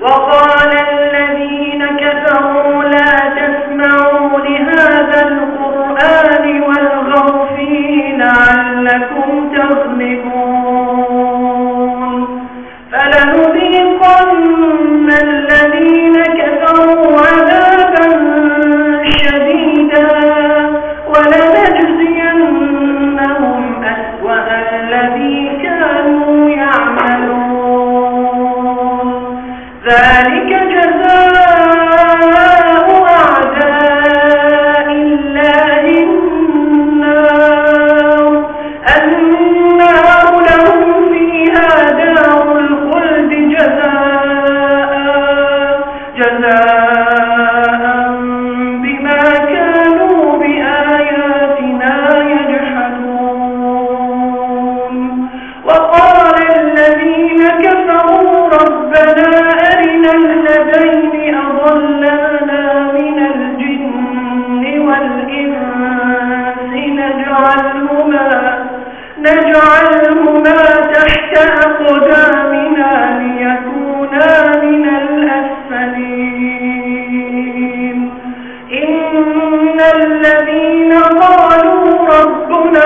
وقال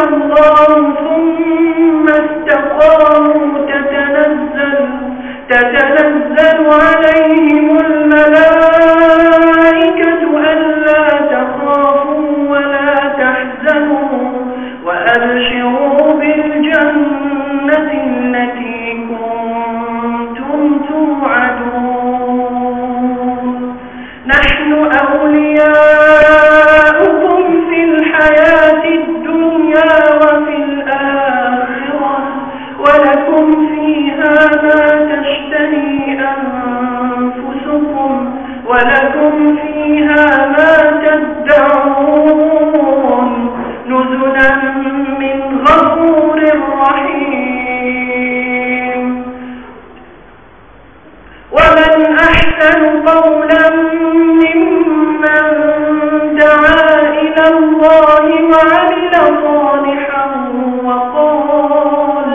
الله ثم استقاموا تتنزل, تتنزل عليهم الملائكة ألا تخافوا ولا تحزنوا وأبشروا قولا ممن دعا إلى الله وعمل صالحا وقال,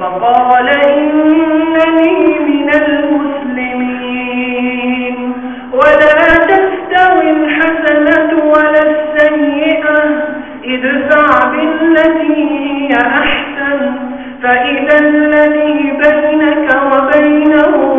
وقال إنني من المسلمين. ولا تستوي الحسنة ولا السيئة ادفع بالتي هي أحسن فإذا الذي بينك وبينه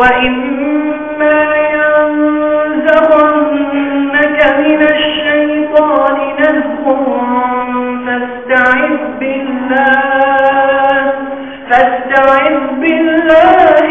وإما ينزغنك من الشيطان فاستعذ بالله فاستعذ بالله